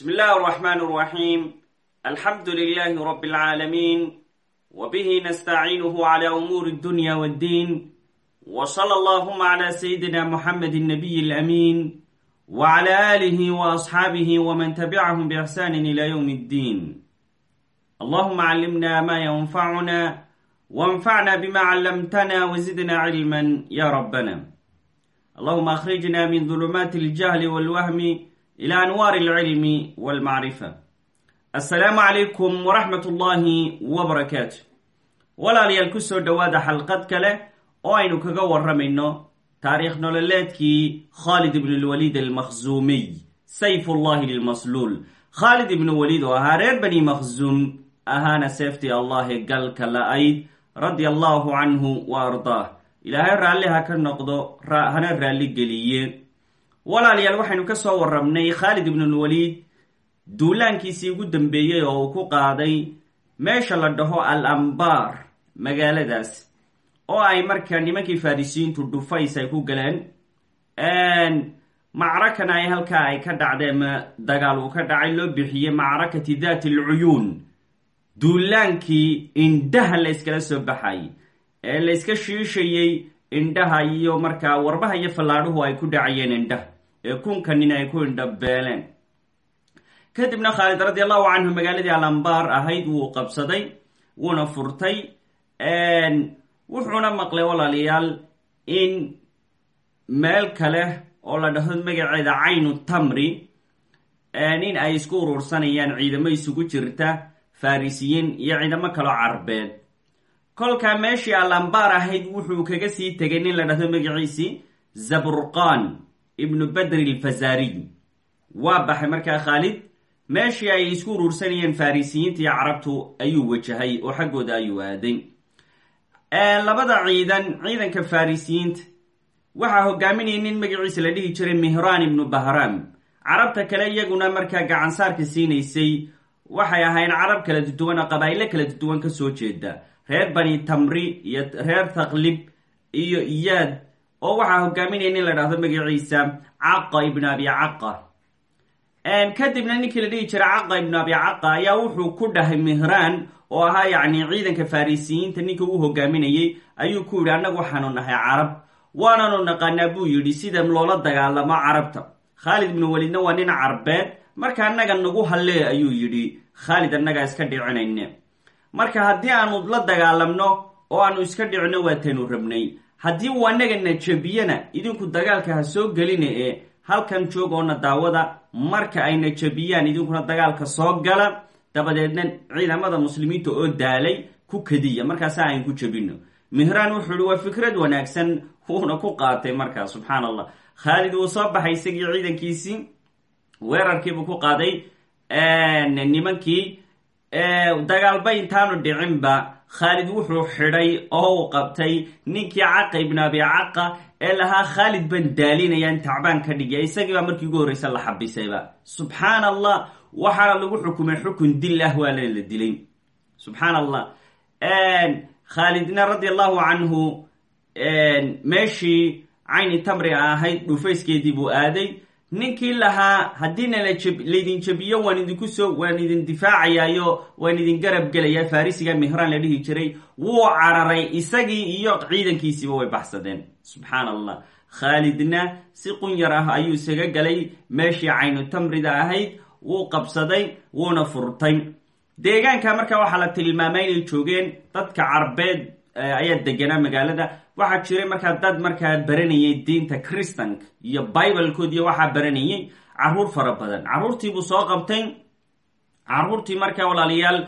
بسم الله الرحمن الرحيم الحمد لله رب العالمين وبه نستعينه على أمور الدنيا والدين وصلى اللهم على سيدنا محمد النبي الأمين وعلى آله وأصحابه ومن تبعهم بإحسان إلى يوم الدين اللهم علمنا ما ينفعنا وانفعنا بما علمتنا وزدنا علما يا ربنا اللهم أخرجنا من ظلمات الجهل والوهم إلى أنوار العلم والمعرفة السلام عليكم ورحمة الله وبركاته walaalayaal ku soo dhowaada xalqad kale oo aynu kaga warramayno taariikh nololeedkii khaalid ibn lwaliid almakhzuumiy sayfullahi lilmasluul khaalid ibnu waliid oo ahaa reer bani makhzuum ahaana seeftii allahe galka la-ayd radia allahu canhu wa ardaah ilaahay raalli ha ka noqdo hana raalli geliye walaalayaal waxaynu ka soo warramnay khaalid ibnulwaliid duulaankiisii ugu dambeeyey oo uu ku qaaday meesha la dhaho al ambaar magaaladaas oo ay markaa nimankii farisiyiintu dhufays ay ku galeen. Macrakana ay halkaa ay ka dhacdeen dagaal uu ka dhacay loo bixiyey macrakati daati alcuyuun duulaankii indhaha la yskala soo baxay ee la yska shiishayey indhaha iyo markaa warbaha iyo fallaadhuhu ay ku dhacayeen indhaha ee kunka nin ay ku indhabeeleen kadibna khaalid radi allahu canhu magaaladii alambaar ahayd wuu qabsaday wuuna furtay wuxuuna maqlay walaalayaal in meel kale oo la dhaho magaceeda caynu tamri in ay isku urursanayaan ciidamo isugu jirta farisiyiin iyo ciidamo kaloo carbeed. Kolkaa meeshii alambaar ahayd wuxuu kaga sii tegay nin la dhahdo magaciisii zaburqan ibnu badri alfazariy waa baxay markaa khaalid? Meeshii ay isku urursanayeen farisiyiinta iyo carabtu ayuu wajahay oo xaggooda ayuu aaday. Labada ciidan ciidanka farisiyiinta. Waxaa hogaaminaya nin magaciisa la dhihi jiray mihraan ibnu bahram. Carabta kale iyaguna markaa gacansaarka siinaysay. Waxay ahayn carab kala duwan oo qabaa'ilo kala duwan ka soo jeeda. Reer bani tamri iyo reer taqlib iyo iyaad oo waxaa hogaaminaya nin la dhahdo magaciisa caqa ibnu abi caqa. Kadibna ninkii la dhihi jiray caqa ibnu abi caqa ayaa wuxuu ku dhahay mihraan oo ahaa yacni ciidanka farisiyiinta. Ninka uu hogaaminayey ayuu ku yidhi annagu waxaanu nahay carab waananu naqaanaa buu yidhi sida loola dagaalamo carabta. Khaalid ibnu welidna waa nin carbeed marka annaga nagu hallee ayuu yidhi khaalid annagaa iska dhicinayne. Marka haddii aanu la dagaalamno oo aanu iska dhicino waataynu rabnay haddii uu annagana jabiyana idinku dagaalka ha soo gelina ee halkan joog oona daawada marka ayna jabiyaan idinkuna dagaalka soo gala dabadeedna ciidamada muslimiinta oo daalay ku kadiya. Markaasa ayn ku jabino mihraan wuxuu ihi waa fikrad wanaagsan wuuna ku qaatay markaa subxaan allah khaalid wuu soo baxay isagii ciidankiisii weerarkiibuu ku qaaday nimankii dagaalba intaanu dhicinba khaalid wuxuu xidhay oo uu qabtay ninkii caqa ibnu abi caqa ee lahaa khaalid baan daalinayaan tacbaan ka dhigya isagii baa markii ugu horreysa la xabisayba subxaan allah waxaana lagu xukumay xukun dil ah waana la dilay. Subxaan allah khaalidna radi allahu canhu meeshii cayni tamri ahayd dhufayskeedii buu aaday ninkii lahaa haddiina laydin jabiyo waan idinku soo waan idin difaacayaayo waan idin garab gelayaa farisiga mihraan la dhihi jiray wuu cararay isagii iyo ciidankiisiiba way baxsadeen. Subxaan allah khaalidna si qunyar ah ayuu isaga galay meeshii caynu tamrida ahayd wuu qabsaday wuuna furtay. Deegaanka markaa waxaa la tilmaamay inay joogeen dadka carbeed ayaa deganaa magaalada waxaa jiray markaa dad markaa baranayay diinta christanka iyo bibalkood iyo waxaa baranayay carruur fara badan. Caruurtiibuu soo qabtay. Caruurtii markaa walaalayaal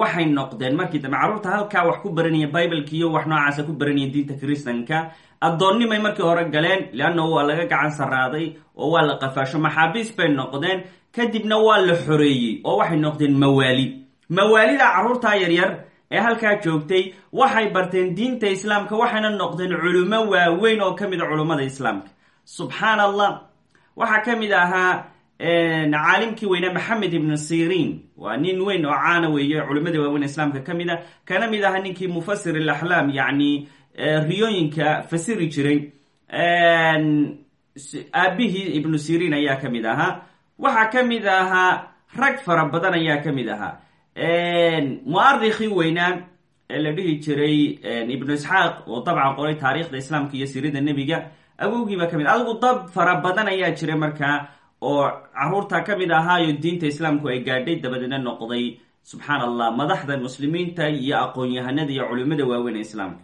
waxay noqdeen markii dambe. Carruurta halkaa wax ku baranaya bibalka iyo wax noocaasa ku baranaya diinta christanka addoonnimay markii hore galeen leanna waa laga gacan saraaday oo waa la qafaasho. Maxaabiis bay noqdeen. Kadibna waa la xoreeyey oo waxay noqdeen mawaali. Mawaalida carruurta yaryar ee halkaa joogtay waxay barteen diinta islaamka waxayna noqdeen culummo waaweyn oo ka mid a culummada islaamka. Subxaan allah waxaa ka mid ahaa caalimkii weynaa maxamed ibnu siriin. Waa nin weyn oo caana weeye culimmada waaweyn islaamka ka mid a kana mid ahaa ninkii mufasir alaxlaam yacni riyooyinka fasiri jiray. Aabihii ibnu siriin ayaa ka mid ahaa. Waxaa ka ahaa rag fara badan ayaa ka mid ahaa mu'arikii weynaa ee la dhihi jiray ibnu isxaaq oo dabcan qoray taariikhda islaamka iyo sirada nebiga awowgiiba ka mid adigu dad fara badan ayaa jira markaa oo carruurta ka mid ahaayo diinta islaamku ay gaadhay dabadeedna noqday subxaan allah madaxda muslimiinta iyo aqoon-yahanada iyo culimada waaweyn ee islaamka.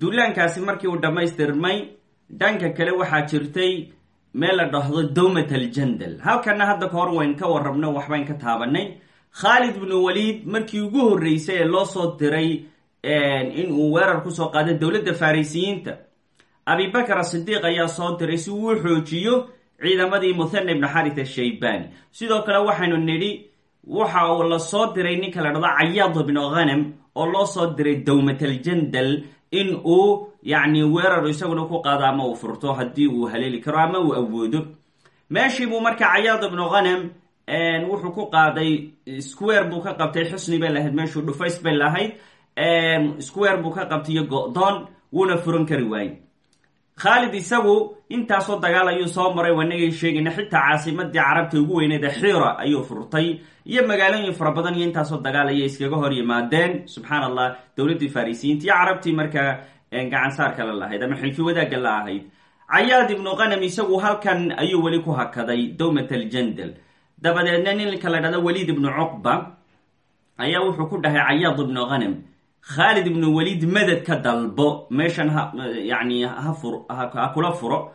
Duulaankaasi markii uu dhammaystirmay dhanka kale waxaa jirtay meel la dhahdo dowmat aljandal halkana hadda ka hor wayn ka warrabno waxbayn ka taabanay. Khaalid bnu waliid markii ugu horreysay ee loo soo diray in uu weerar ku soo qaaday dowladda farisiyiinta abibakr asidiiq ayaa soo diray si uu u xoojiyo ciidamadii muthana ibnu xarit ashaybani sidoo kale waxaynu nidhi waxa uu la soo diray ninka la dhado cayaad bnu ghanam oo loo soo diray dowmat aljandal in uu yacni weerar isaguna ku qaado ama uu furto haddii uu haleeli karo ama uu awoodo. Meeshii buu marka cayaad ibnu ghanam wuxuu ku qaaday square buu ka qabtay. Xusni bay lahayd meeshuu dhufays bay lahayd. Square buu ka qabtay iyo go-doon wuuna furan kari waayey khaalid isagu intaasoo dagaal ayuu soo maray wanagay sheegayna xitaa caasimadii carabta ugu weyneed ee xira ayuu furtay iyo magaalooyin fara badan iyo intaasoo dagaal ayay iskaga hor yimaadeen. Subxaan allah dowladdii farisiyiinta iyo carabtii markaa gacansaarka la lahayd ama xilki wadaagga la ahayd. Cayaad ibnu qanam isagu halkan ayuu weli ku hakaday dowmat aljandal dabadeedna ninka la dhahdo waliid ibnu cuqba ayaa wuxuu ku dhahay cayaad ibnu ghanam khaalid ibnu waliid madad ka dalbo meeshan ha yani ha kula furo.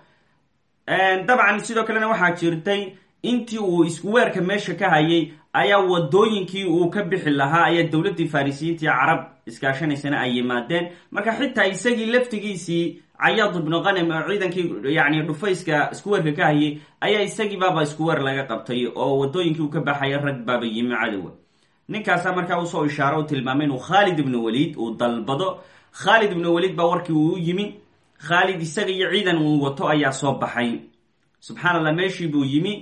Dabcan sidoo kalena waxaa jirtay intii uu iskuweerka meesha ka hayay ayaa wadooyinkii uu ka bixi lahaa ayaa dowladdii farisiyiinta iyo carab iskaashanaysana ay yimaadeen. Marka xitaa isagii laftigiisii cayaad ibnu ghanam oo ciidankii yani dhufayska iskuweerka ka hayay ayaa isagii baaba iskuweer laga qabtay oo wadooyinkii uu ka baxaya rag baaba yimi cadowa ninkaasaa markaa u soo ishaaro u tilmaamay inuu khaalid ibnu waliid uu dalbado. Khaalid ibnu waliid baa warkii uu yimi. Khaalid isaga iyo ciidan uu wato ayaa soo baxay. Subxaan allah meeshii buu yimi.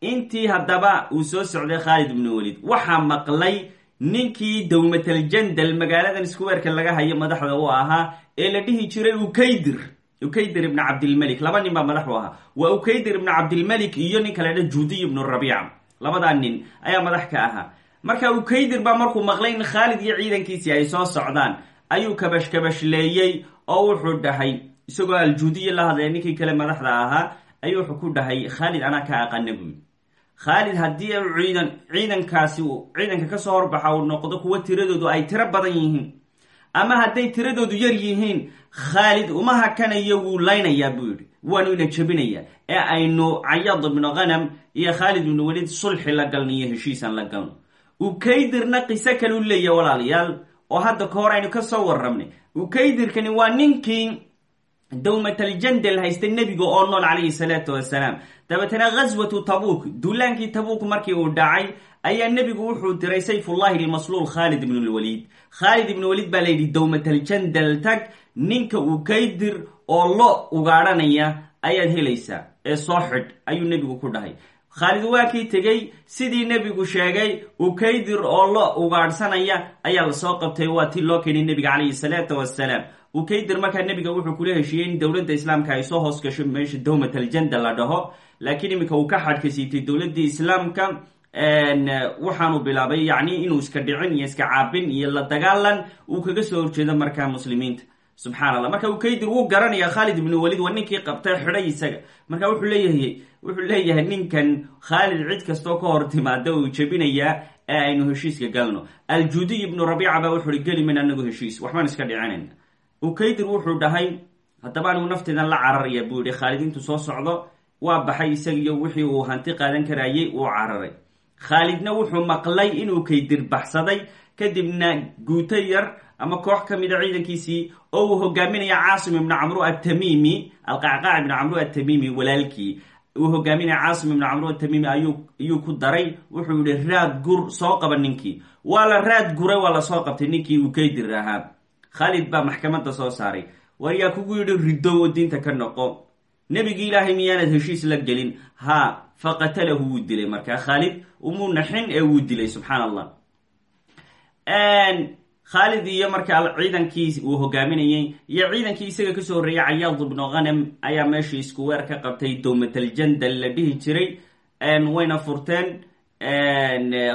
Intii haddaba uu soo socday khaalid ibnu waliid waxaa maqlay ninkii dowmataljandal magaaladan iskuweerka laga hayo madaxda u ahaa ee la dhihi jiray ukaydir. Ukaydir ibnu cabdilmalik. Laba nin baa madax u ahaa. Waa ukaydir ibnu cabdilmalik iyo ninka la dha juudiy ibnu rabiica labadaa nin ayaa madax ka ahaa marka ukaydir baa markuu maqlay in khaalid iyo ciidankiisii ay soo socdaan ayuu kabash kabashleeyey oo wuxuu dhahay isagoo aljuudiya la hadlaya ninkii kale madaxda ahaa ayuu wuxuu ku dhahay khaalid anaa ka aqana buyi khaalid haddii ciidan ciidankaasi ciidanka ka soo horbaxa uu noqdo kuwa tiradoodu ay tiro badan yihiin ama hadday tiradoodu yar yihiin khaalid uma hakanayo wuu laynayaa buu yidhi waanu ina jebinayaa ee aynu cayaad ibnu ghanam iyo khaalid ibnu waliid sulxi la galno iyo heshiisan la galno ukaydirna qiso kale u leeyahay walaalayaal oo hadda ka hor aynu ka soo warrabnay ukaydirkani waa ninkii dowmataljandal haystay nebiga oo nool calayhi salaatu wasalaam. Dabeetana ghaswatu tabuuk duulaankii tabuuk markii uu dhacay ayaa nebigu wuxuu diray sayfullahi ilmasluul khaalid ibnu lwaliid khaalid ibnu waliid baa layidhi dowmataljandal tag ninka ukaydir oo lo ugaadhanaya ayaad helaysaa. Ee soo xidh ayuu nebigu ku dhahay khaalid waa kii tegey sidii nebigu sheegay ukaydir oo lo ugaadhsanaya ayaa la soo qabtay waa tii loo keenay nebiga calayhi salaatu wasalaam ukaydir markaa nebiga wuxuu kula heshiiyey in dowladda islaamka ay soo hoos gasho meesha dowmat aljanda la dhaho. Laakiin iminka uu ka xadhkasiitay dowladdii islaamka waxaanu bilaabay yacni inuu iska dhicin iyo iska caabin iyo la dagaalan uu kaga soo horjeedo markaa muslimiinta subxaan allah marka ukaydir wuu garanaya khaalid ibnu waliid waa ninkii qabtay xidhay isaga. Marka wuxuu leeyahay wuxuu leeyahay ninkan khaalid cid kastoo ka hor timaada uu jebinayaa ee aynu heshiiska galno. Aljuudiy ibnu rabiica baa wuxu uhi geli min anagu heshiis. Waxbaan iska dhicinayna ukaydir wuxuu dhahay haddaba anigu nafteydan la cararaya buu yihi khaalid intuu soo socdo waa baxay isagiyo wixii uu hanti qaadan karayay uu cararay. Khaalidna wuxuu maqlay inuu kaydir baxsaday. Kadibna guuto yar ama koox ka mida ciidankiisii oo uu hogaaminaya caasim ibnu camru atamiimi alqacqaac ibnu camru atamiimi walaalkii. Uu hogaaminaya caasim ibnu camru atamiimi ayuu ku daray. Wuxuu yihi raad gur soo qaba ninkii. Waa la raad guray waa la soo qabtay ninkii uu kaydir ahaa khaalid baa maxkamadda soo saaray. War yaa kugu yidhi ridow oo diinta ka noqo. Nebigi ilaahay miyaanad heshiis la gelin. Haa faqatalahu wuu dilay markaa. Khaalid umuu naxin ee wuu dilay subxaan allah khaalid iyo markaa ciidankii uu hogaaminayay iyo ciidankii isaga ka soo horreeyay cayaad ibnu ghanem ayaa meeshii isku weer ka qabtay dowmataljandal la dhihi jiray wayna furteen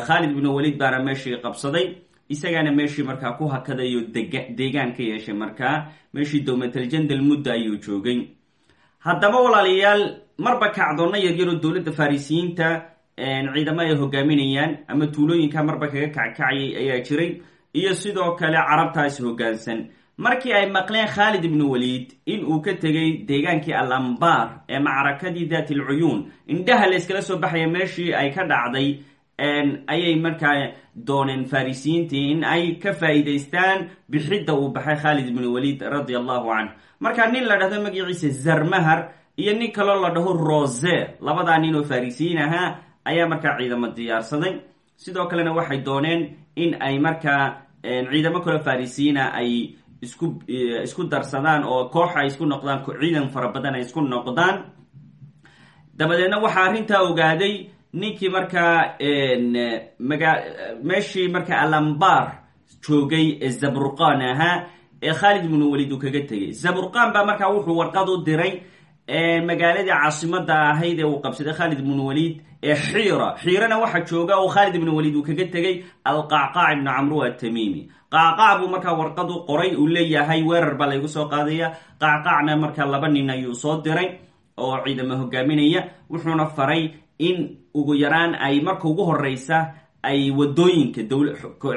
khaalid ibnu walid baana meeshii qabsaday isagaana meeshii markaa ku hakadayo deegaan ka yeeshay markaa meeshii dowmataljandal mudda ayuu joogay. Haddaba walaalayaal marba kacdoonna yaryaroo dowladda farisiyiinta ciidamo ay hogaaminayaan ama tuulooyinka marba kaga kackacayay ayaa jiray iyo sidoo kale carabtaasi hoggaansan markii ay maqleen khaalid ibnu waliid in uu ka tegay deegaankii al ambaar ee macrakadii daat alcuyuun indhaha la yskala soo baxaya meeshii ay ka dhacday ayay markaa dooneen farisiyiintii in ay ka faa'iidaystaan bixidda uu baxay khaalid ibnu waliid radia allahu canhu. Markaa nin la dhahdo magaciisa zarmahar iyo nin kaloo la dhaho rose labadaa nin oo farisiyiin ahaa ayaa markaa ciidamo diyaarsaday. Sidoo kalena waxay dooneen in ay markaa ciidamo kaloo farisiyiina ay isku isku darsadaan oo koox ay isku noqdaan ciidan fara badan ay isku noqdaan. Dabadeedna waxaa arrintaa ogaaday ninkii markaa maga meeshii markaa alambar joogay ee zaburqan ahaa ee khaalid ibnu walid uu kaga tegay zaburqan baa markaa wuxuu warqad u diray magaaladii caasimada ahayd ee uu qabsaday khaalid ibnu walid ee xiira. Xiirana waxaa jooga oo khaalid ibnu walid uu kaga tegay alqacqaac ibnu camru atamimi qacqaac buu markaa warqad u qoray uu leeyahay weerar baa laygu soo qaadaya. Qacqaacna markaa laba nin ayuu soo diray oo ciidamo hogaaminaya wuxuuna faray in ugu yaraan ay marka ugu horeysa ay waddooyinka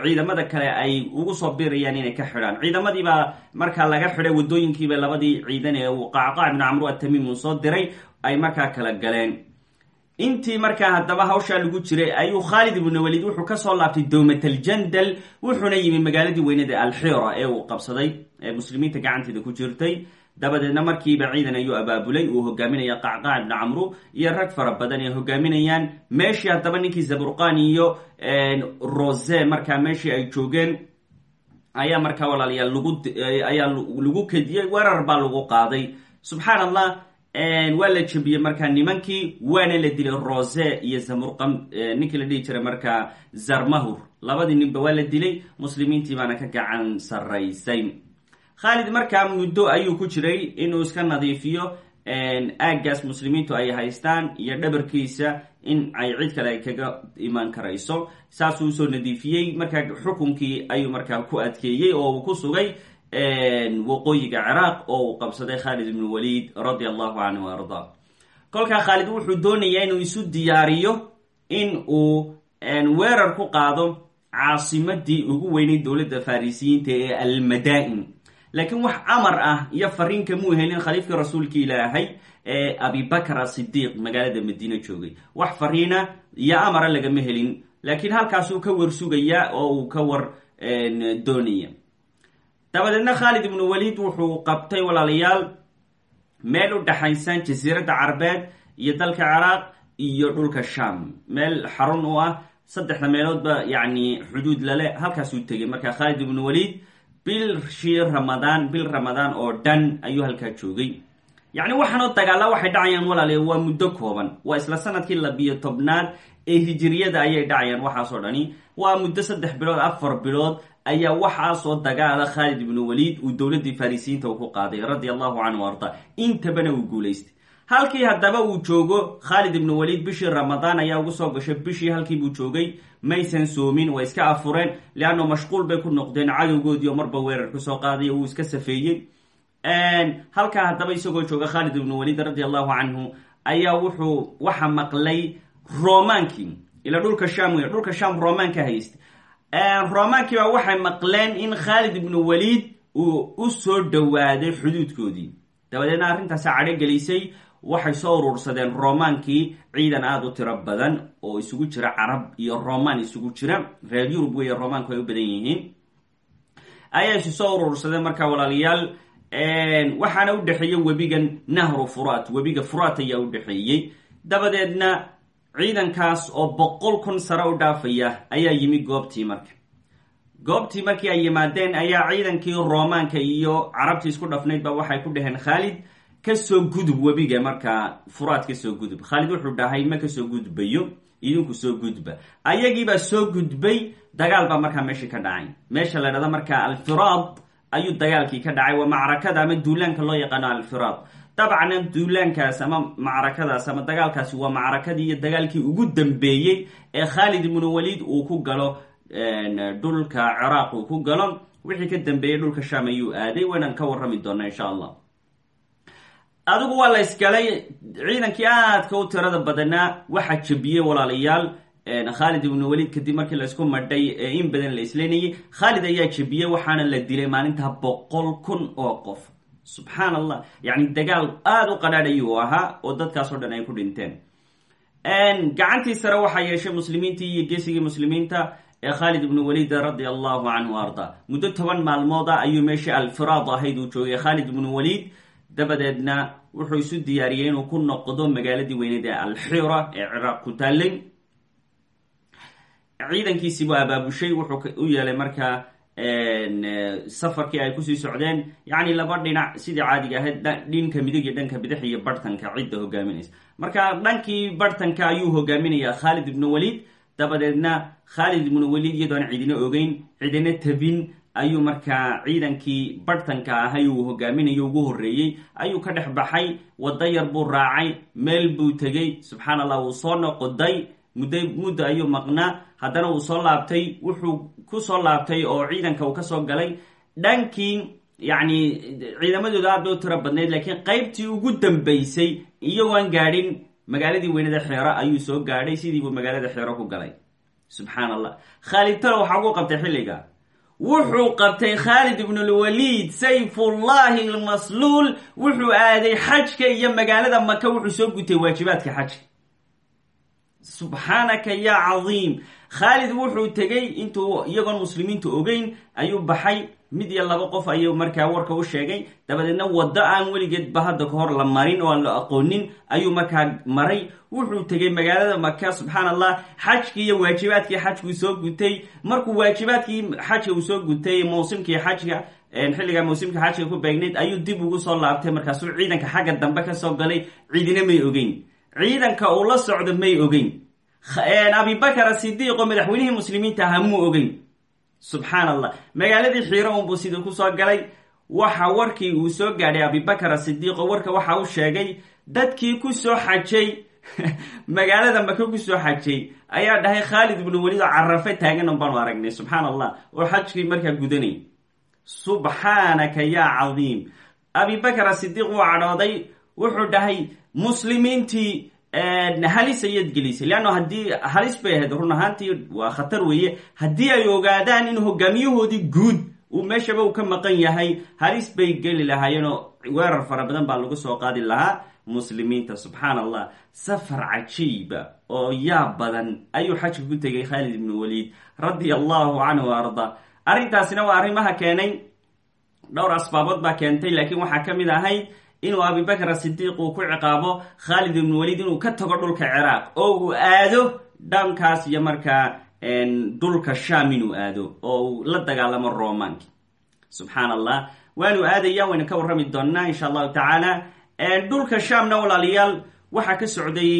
ciidamada kale ay ugu soo birayaan inay ka xidhaan. Ciidamadiibaa markaa laga xidhay wadooyinkiiba labadii ciidan ee uu qacqaac ibnu camru atamim uu soo diray ay markaa kala galeen. Intii markaa haddaba hawshaa lagu jiray ayuu khaalid ibnu walid wuxuu ka soo laabtay dowmataljandal wuxuuna yimi magaaladii weynada alxira ee uu qabsaday ee muslimiinta gacanteeda ku jirtay dabadeedna markiiba ciidan ayuu abaabulay uu hogaaminaya qacqaac ibnu camru iyo rag fara badan ay hogaaminayaan meeshii haddaba ninkii zaburqan iyo rose markaa meeshii ay joogeen ayaa markaa walaalayaal lagu ayaa lagu kediyey weerar baa lagu qaaday. Subxaan allah waa la jebiyey markaa nimankii waana la dilay rose iyo zamurqam ninkii la dhihi jiray markaa zarmahur. Labadii ninba waa la dilay muslimiintii baana ka gacan saraysay khaalid markaa muddo ayuu ku jiray inuu iska nadiifiyo aaggaas muslimiintu ay haystaan iyo dhabarkiisa in ay cid kale ay kaga imaan karayso. Saasuu u soo nadiifiyey markaa xukunkii ayuu markaa ku adkeeyey oo uu ku sugay waqooyiga ciraaq oo uu qabsaday khaalid ibnu walid radia allahu canhu arda. Kolkaa khaalid wuxuu doonayaa inuu isu diyaariyo in uu weerar ku qaado caasimadii ugu weynay dowladda farisiyiinta ee almadaa'in laakiin wax amar ah iyo fariin kamuu helin khaliifkii rasuulka ilaahay ee abibakr asidiiq magaalada madiine joogay. Wax fariina iyo amara lagama helin laakiin halkaasuu ka war sugayaa oo uu ka war doonaya. Dabadeedna khaalid ibnu walid wuxuu qabtay walaalayaal meel u dhexaysan jasiiradda carbeed iyo dalka ciraaq iyo dhulka sham meel xarun u ah saddexda meeloodba yacni xuduud lale halkaasuu tegay. Marka khaalid ibnu walid bilshii ramadaan bil ramadaan oo dhan ayuu halkaa joogay. Yacni waxaanoo dagaalla waxay dhacayaan walaale waa muddo kooban. Waa isla sannadkii labiyo tobnaad ee hijiriyada ayay dhacayaan waxaasoo dhani. Waa muddo saddex bilood afar bilood ayaa waxaasoo dagaala khaalid ibnu waliid uu dowladdii farisiyiinta uu ku qaaday radia allahu canhu arda. Intabana uu guulaystay halkii haddaba uu joogo khaalid ibnu waliid bishii ramadaan ayaa ugu soo gashay bishii halkii buu joogay maysan soomin way iska afureen leanno mashquul bay ku noqdeen cadowgoodii oo marba weerar ku soo qaadaya uu iska safeeyey. Halkaa haddaba isagoo jooga khaalid ibnu waliid radia allahu canhu ayaa wuxuu waxa maqlay romaankii ila dhulka sham wey dhulka sham romaanka haysta romaankiiba waxay maqleen in khaalid ibnu waliid uu u soo dhowaaday xuduudkoodii. Dabadeedna arrintaasi cadho gelisay waxay soo urursadeen romaankii ciidan aada u tiro badan oo isugu jira carab iyo romaan isugu jira. Reer yurub weeye romaanku ay u badan yihiin. Isu soo urursadeen markaa walaalayaal waxaana u dhexeeyey webigan nahru furat webiga furat ayaa u dhexeeyey. Dabadeedna ciidankaas oo boqol kun sare u dhaafaya ayaa yimi goobtii marka. Goobtii markii ay yimaadeen ayaa ciidankii romaanka iyo carabtii isku dhafnayd ba waxay ku dhaheen khaalid ka soo gudub webiga markaa furaad ka soo gudub. Khaalid wuxuu dhahay ma ka soo gudbayo? Idinku soo gudba. Ayagiibaa soo gudbay dagaal baa markaa meeshii ka dhacay. Meesha la dhahda markaa alfiraad ayuu dagaalkii ka dhacay waa macrakada ama duulaanka loo yaqaano alfiraad. Dabcan duulaankaas ama macrakadaas ama dagaalkaasi waa macrakadii iyo dagaalkii ugu dambeeyey ee khaalid ibnu waliid uu ku galo dhulka ciraaq uu ku galo. Wixii ka dambeeyey dhulka sham ayuu aaday waynaan ka warrami doonaa insha allah adigu waa la ysgalay ciidankii aadka u tirada badanaa waxaa jabiyey walaalayaal khaalid ibnu waliid kadib markii laysku madhay in badan la isleynayay khaalid ayaa jabiyey waxaana la dilay maalintaa boqol kun oo qof. Subxaan allah yacni dagaal aada u qadhaadh ayuu ahaa oo dadkaasoo dhan ay ku dhinteen. Gacantii sare waxaa yeeshay muslimiintii iyo geesigii muslimiinta ee khaalid ibnu waliid radia allahu canhu arda. Muddo toban maalmooda ayuu meeshii alfiraad ahayd uu joogay. Khaalid ibnu waliid dabadeedna wuxuu isu diyaariyey inuu ku noqdo magaaladii weyneed ee alxira ee ciraaq ku taallay. Ciidankiisiibuu abaabushay wuxuu u yeelay markaa safarkii ay ku sii socdeen. Yacni laba dhinac sidii caadiga ahayd dhinka midig iyo dhanka bidix iyo barhtanka cidda hogaaminaysa. Marka dhankii barhtanka ayuu hogaaminayaa khaalid ibnu waliid. Dabadeedna khaalid ibnu waliid iyadoona cidina ogeyn cidina tabin ayuu markaa ciidankii barhtanka ahay uu hogaaminayo ugu horreeyey ayuu ka dhex baxay waddo yar buu raacay meel buu tegey subxaan allah wuu soo noqoday muddo muddo ayuu maqnaa haddana uu soo laabtay wuxuu ku soo laabtay oo ciidanka uu ka soo galay. Dhankii yacni ciidamadooda aad bay u tiro badnayd laakiin qaybtii ugu dambaysay iyagoon gaadhin magaaladii weynada xeero ayuu soo gaadhay sidiibuu magaalada xeero ku galay. Subxaan allah khaalid talo waxaa ugu qabtay xilliga wuxuu qabtay khaalid ibnulwaliid sayfullahi almasluul wuxuu aaday xajka iyo magaalada maka wuxuu soo gutay waajibaadka xajka. Subxaanaka ya cadiim khaalid wuxuu tegey intuu iyagoon muslimiintu ogeyn ayuu baxay mid iyo laba qof ayuu markaa warka u sheegay. Dabadeedna waddo aan weligeedba hadda ka hor la marin oo aan la aqoonin ayuu markaa maray. Wuxuu tegey magaalada maka subxaan allah xajkii iyo waajibaadkii xajkuu soo gutay markuu waajibaadkii xajka uu soo gutay mawsimkii xajka xilligaa mawsimka xajka ku beegnayd ayuu dib ugu soo laabtay markaasuu ciidanka xagga dambe ka soo galay. Ciidina may ogeyn. Ciidanka uu la socdo may ogeyn. Abibakar asidiiq oo madaxweynihii muslimiinta ahaa muu ogeyn subxaan allah magaaladii xiiro unbuu sidii ku soo galay. Waxa warkii uu soo gaadhay abibakar asidiiqo warka waxa u sheegay dadkii ku soo xajay magaalada maka ku soo xajay ayaa dhahay khaalid ibnu waliid oo carafe taagan un baanu aragnay. Subxaan allah oo xajkii markaa gudanay. Subxaanaka yaa cadiim. Abibakar asidiiq wuu cadhooday wuxuu dhahay muslimiintii halis ayaad gelisay. Leanno haddii halis bay ahayd run ahaantii waa khatar weeye. Haddii ay ogaadaan in hogaamiyahoodii guud uu meeshaba uu ka maqan yahay halis bay geli lahaayeenoo weerar fara badan baa lagu soo qaadi lahaa muslimiinta. Subxaan allah safar cajiiba oo yaab badan ayuu xajka ku tegay khaalid ibnu waliid radia allahu canhu arda. Arrintaasina waa arrimaha keenay. Dhowr asbaabood baa keentay laakiin waxaa ka mid ahayd inuu abibakr asidiiq uu ku ciqaabo khaalid ibnu waliid inuu ka tago dhulka ciraaq. Oo uu aado dhankaas iyo markaa dhulka sham inuu aado oo uu la dagaalamo romanki subxaan allah waanu aadaya waynu ka warrami doonaa insha allahu tacaala. Dhulka shamna walaalayaal waxaa ka socday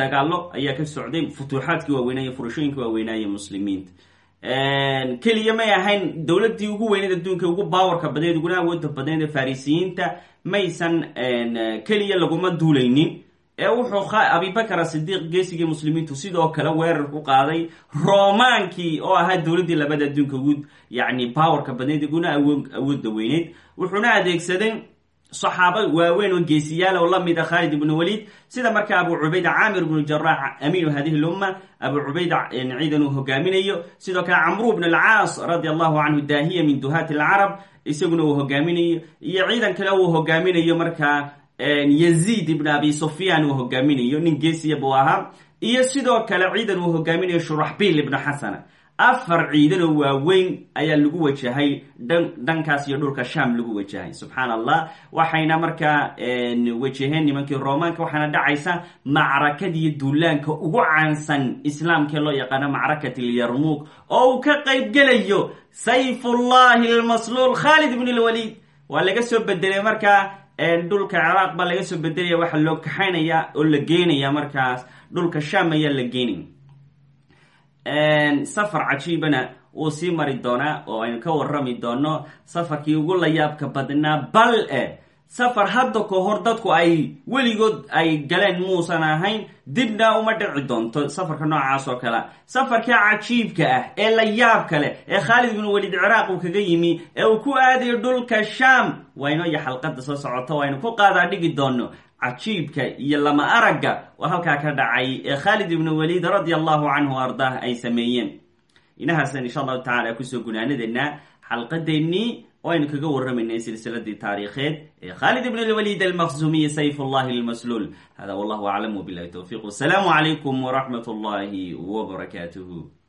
dagaalo ayaa ka socday futuuxaadkii waaweynaaye furashooyinkii waaweynaaye muslimiinta keliya may ahayn dowladdii ugu weyneed adduunka ugu baawarka badneed uguna awooda badneed ee farisiyiinta maysan keliya laguma duulaynin. Ee wuxuu abibakar asidiiq geesigii muslimiintu sidoo kale weerar ku qaaday romaankii oo ahaa dowladdii labada adduunka ugu yacni baawarka badneed uguna awooda weyneyd wuxuuna adeegsaday saxaaba waaweyn oo geesiyaal oo la mida khaalid ibnu waliid sida marka abu cubayda caamir ibnu jaraax amiinu hadihi lumma abu cubayda ciidan uu hogaaminayo. Sidoo kale camru bn alcaas radia allahu canhu daahiya min duhaati alcarab isaguna uu hogaaminayo. Iyo ciidan kale uu hogaaminayo markaa yaziid ibn abi sufyaan uu hogaaminayo nin geesiya buu ahaa. Iyo sidoo kale ciidan uu hogaaminayo shuraxbiil ibnu xasana afar ciidanoo waaweyn ayaa lagu wajahay dhankaas iyo dhulka sham lagu wajahay. Subxaan allah waxayna markaa wajaheen nimankii romaanka waxaana dhacaysa macrakadii duulaanka ugu caansan islaamkee loo yaqaano macrakat ilyarmuuk oo uu ka qayb gelayo sayfullahi almasluul khaalid ibn lwaliid waa laga soo bedelay markaa dhulka ciraaq baa laga soo bedelaya waxaa loo kaxaynaya oo la geenaya markaas. Dhulka sham ayaa la geenaya safar cajiibana wuu sii mari doonaa oo aynu ka warrami doono safarkii ugu layaabka badnaa bal e safar hadda ka hor dadku ay weligood ay galeen muusan ahayn dibna uma dhici doonto safarka noocaas oo kale. Safarka cajiibka ah ee la yaab kale ee khaalid ibnu welid ciraaq uu kaga yimi ee uu ku aadayo dhulka sham wayno iyo xalqada soo socota waynu ku qaadaa dhigi doono cajiibka iyo lama aragga oo halkaa ka dhacay ee khaalid ibnu welid radia allahu canhu ardaah ay sameeyeen. Inahaasan insha allahu tacala ku soo gunaanadeena xalqadeennii oo aynu kaga warramaynay silsiladii taariikheed ee khaalid ibn lwalid almaqzumiy sayf llahi lmasluul hada wallahu aclam wbilahi towfiq wasalaamu calaykum wraxmat llahi wbarakaatuh